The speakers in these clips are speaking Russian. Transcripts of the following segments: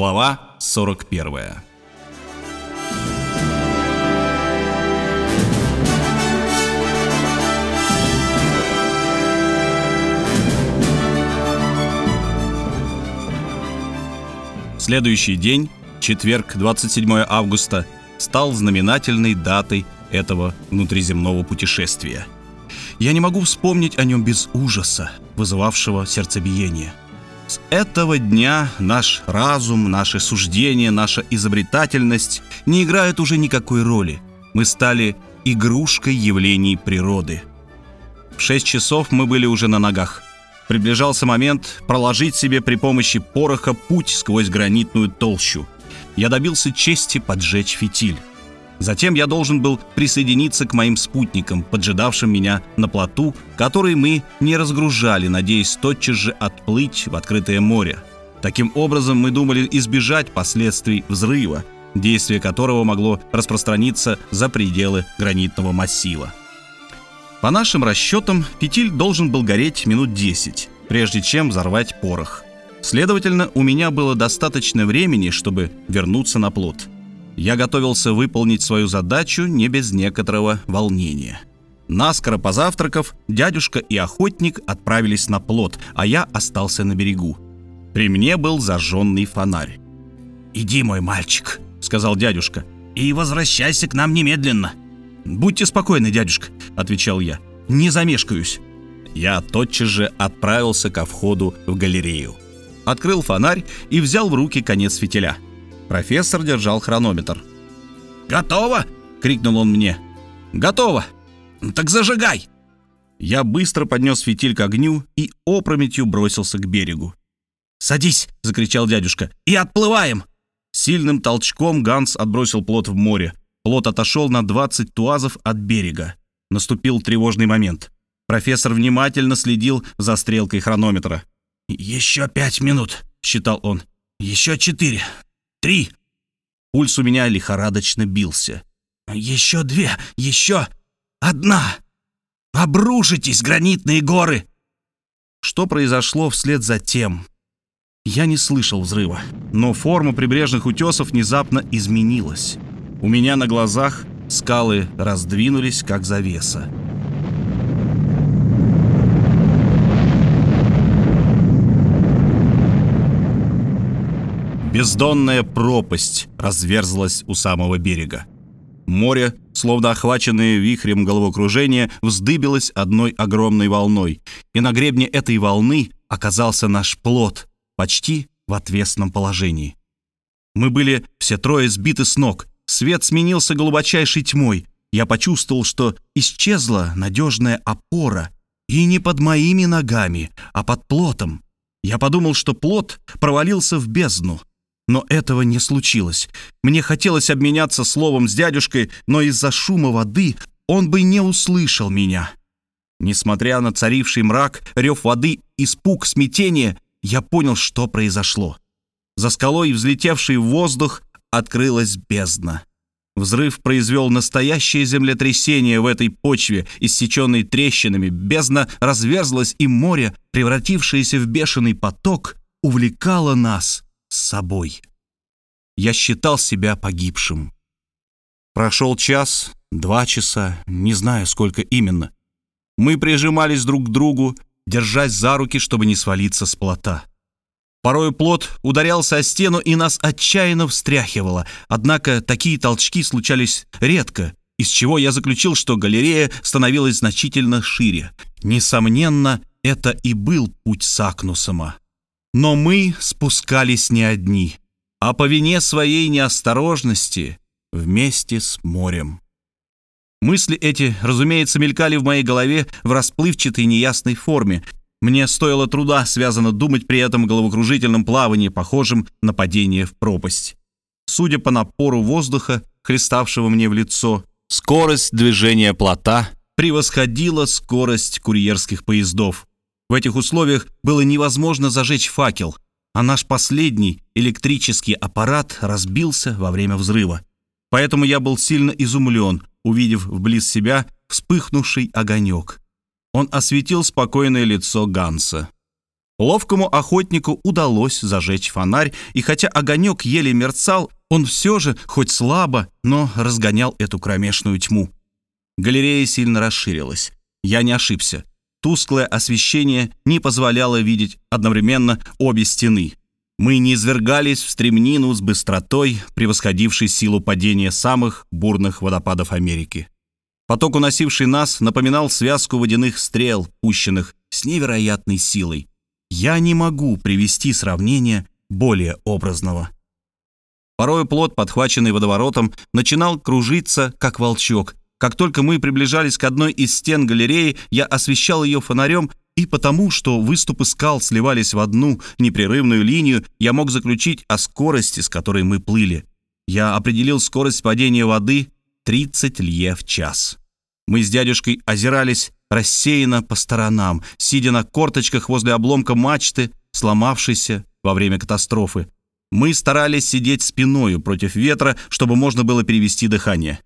Глава 41 Следующий день, четверг, 27 августа, стал знаменательной датой этого внутриземного путешествия. Я не могу вспомнить о нем без ужаса, вызывавшего сердцебиение. С этого дня наш разум, наше суждение, наша изобретательность не играют уже никакой роли. Мы стали игрушкой явлений природы. В 6 часов мы были уже на ногах – Приближался момент проложить себе при помощи пороха путь сквозь гранитную толщу. Я добился чести поджечь фитиль. Затем я должен был присоединиться к моим спутникам, поджидавшим меня на плоту, который мы не разгружали, надеясь тотчас же отплыть в открытое море. Таким образом, мы думали избежать последствий взрыва, действие которого могло распространиться за пределы гранитного массива. По нашим расчетам, фитиль должен был гореть минут 10, прежде чем взорвать порох. Следовательно, у меня было достаточно времени, чтобы вернуться на плот. Я готовился выполнить свою задачу не без некоторого волнения. Наскоро позавтракав, дядюшка и охотник отправились на плот, а я остался на берегу. При мне был зажженный фонарь. «Иди, мой мальчик», — сказал дядюшка, — «и возвращайся к нам немедленно». «Будьте спокойны, дядюшка», — отвечал я. «Не замешкаюсь». Я тотчас же отправился ко входу в галерею. Открыл фонарь и взял в руки конец фитиля. Профессор держал хронометр. «Готово!» — крикнул он мне. «Готово!» «Так зажигай!» Я быстро поднес фитиль к огню и опрометью бросился к берегу. «Садись!» — закричал дядюшка. «И отплываем!» Сильным толчком Ганс отбросил плот в море. Плот отошел на 20 туазов от берега. Наступил тревожный момент. Профессор внимательно следил за стрелкой хронометра. «Еще пять минут», — считал он. «Еще четыре. Три». Пульс у меня лихорадочно бился. «Еще две. Еще одна. Обрушитесь, гранитные горы!» Что произошло вслед за тем? Я не слышал взрыва, но форма прибрежных утесов внезапно изменилась. У меня на глазах скалы раздвинулись, как завеса. Бездонная пропасть разверзлась у самого берега. Море, словно охваченное вихрем головокружения, вздыбилось одной огромной волной, и на гребне этой волны оказался наш плод, почти в отвесном положении. Мы были все трое сбиты с ног, Свет сменился глубочайшей тьмой. Я почувствовал, что исчезла надежная опора. И не под моими ногами, а под плотом. Я подумал, что плот провалился в бездну. Но этого не случилось. Мне хотелось обменяться словом с дядюшкой, но из-за шума воды он бы не услышал меня. Несмотря на царивший мрак, рев воды, испуг, смятение, я понял, что произошло. За скалой, взлетевший в воздух, открылась бездна. Взрыв произвел настоящее землетрясение в этой почве, иссеченной трещинами. Бездна разверзлась, и море, превратившееся в бешеный поток, увлекало нас с собой. Я считал себя погибшим. Прошел час, два часа, не знаю, сколько именно. Мы прижимались друг к другу, держась за руки, чтобы не свалиться с плота. Порой плод ударялся о стену и нас отчаянно встряхивало, однако такие толчки случались редко, из чего я заключил, что галерея становилась значительно шире. Несомненно, это и был путь Сакнусома. Но мы спускались не одни, а по вине своей неосторожности вместе с морем. Мысли эти, разумеется, мелькали в моей голове в расплывчатой неясной форме, мне стоило труда связано думать при этом головокружительном плавании, похожем на падение в пропасть. Судя по напору воздуха, хлеставшего мне в лицо, скорость движения плота превосходила скорость курьерских поездов. В этих условиях было невозможно зажечь факел, а наш последний электрический аппарат разбился во время взрыва. Поэтому я был сильно изумлен, увидев вблиз себя вспыхнувший огонек. Он осветил спокойное лицо Ганса. Ловкому охотнику удалось зажечь фонарь, и хотя огонек еле мерцал, он все же, хоть слабо, но разгонял эту кромешную тьму. Галерея сильно расширилась. Я не ошибся. Тусклое освещение не позволяло видеть одновременно обе стены. Мы не извергались в стремнину с быстротой, превосходившей силу падения самых бурных водопадов Америки. Поток, уносивший нас, напоминал связку водяных стрел, пущенных с невероятной силой. Я не могу привести сравнение более образного. Порой плод, подхваченный водоворотом, начинал кружиться, как волчок. Как только мы приближались к одной из стен галереи, я освещал ее фонарем, и потому, что выступы скал сливались в одну непрерывную линию, я мог заключить о скорости, с которой мы плыли. Я определил скорость падения воды 30 лье в час. Мы с дядюшкой озирались рассеянно по сторонам, сидя на корточках возле обломка мачты, сломавшейся во время катастрофы. Мы старались сидеть спиною против ветра, чтобы можно было перевести дыхание.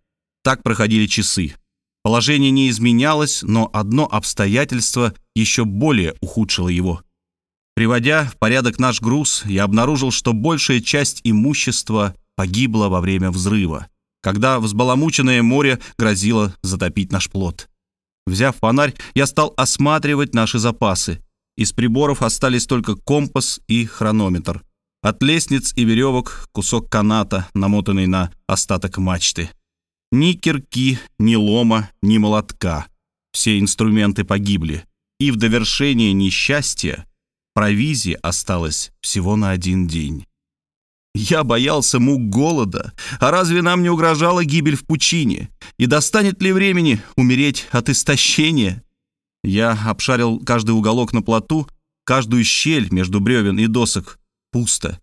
Так проходили часы. Положение не изменялось, но одно обстоятельство еще более ухудшило его. Приводя в порядок наш груз, я обнаружил, что большая часть имущества погибла во время взрыва, когда взбаламученное море грозило затопить наш плод. Взяв фонарь, я стал осматривать наши запасы. Из приборов остались только компас и хронометр. От лестниц и веревок кусок каната, намотанный на остаток мачты. Ни кирки, ни лома, ни молотка. Все инструменты погибли. И в довершение несчастья провизии осталось всего на один день. Я боялся мук голода. А разве нам не угрожала гибель в пучине? И достанет ли времени умереть от истощения? Я обшарил каждый уголок на плоту, каждую щель между бревен и досок. Пусто.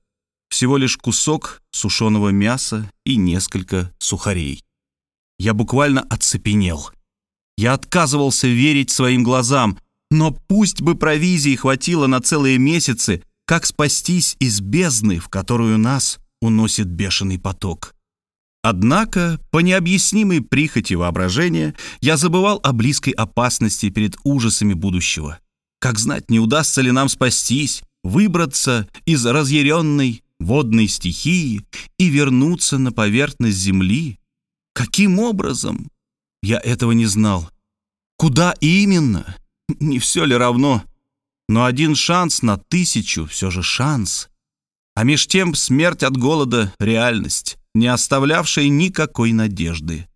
Всего лишь кусок сушеного мяса и несколько сухарей. Я буквально оцепенел. Я отказывался верить своим глазам, но пусть бы провизии хватило на целые месяцы, как спастись из бездны, в которую нас уносит бешеный поток. Однако, по необъяснимой прихоти воображения, я забывал о близкой опасности перед ужасами будущего. Как знать, не удастся ли нам спастись, выбраться из разъяренной водной стихии и вернуться на поверхность земли? Каким образом? Я этого не знал. Куда именно? Не все ли равно? Но один шанс на тысячу все же шанс. А меж тем смерть от голода — реальность, не оставлявшая никакой надежды.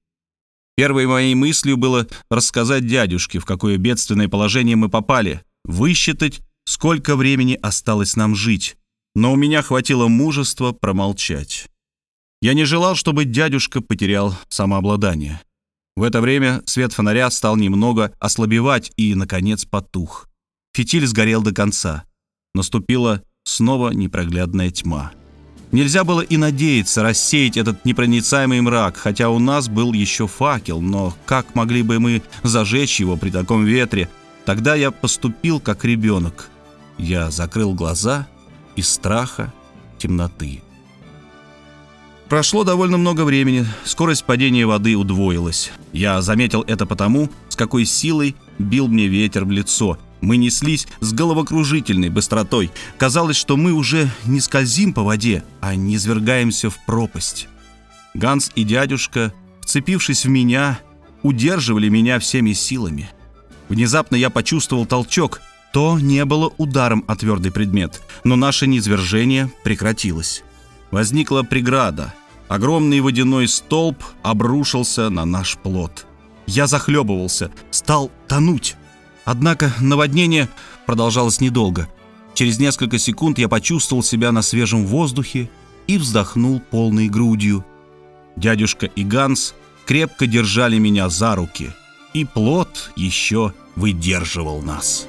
Первой моей мыслью было рассказать дядюшке, в какое бедственное положение мы попали, высчитать, сколько времени осталось нам жить. Но у меня хватило мужества промолчать. Я не желал, чтобы дядюшка потерял самообладание. В это время свет фонаря стал немного ослабевать и, наконец, потух. Фитиль сгорел до конца. Наступила снова непроглядная тьма. Нельзя было и надеяться рассеять этот непроницаемый мрак, хотя у нас был еще факел, но как могли бы мы зажечь его при таком ветре? Тогда я поступил как ребенок. Я закрыл глаза из страха темноты. Прошло довольно много времени, скорость падения воды удвоилась. Я заметил это потому, с какой силой бил мне ветер в лицо, мы неслись с головокружительной быстротой. Казалось, что мы уже не скользим по воде, а не свергаемся в пропасть. Ганс и дядюшка, вцепившись в меня, удерживали меня всеми силами. Внезапно я почувствовал толчок. То не было ударом о твердый предмет, но наше низвержение прекратилось. Возникла преграда. Огромный водяной столб обрушился на наш плод. Я захлебывался, стал тонуть. Однако наводнение продолжалось недолго. Через несколько секунд я почувствовал себя на свежем воздухе и вздохнул полной грудью. Дядюшка и Ганс крепко держали меня за руки, и плод еще выдерживал нас.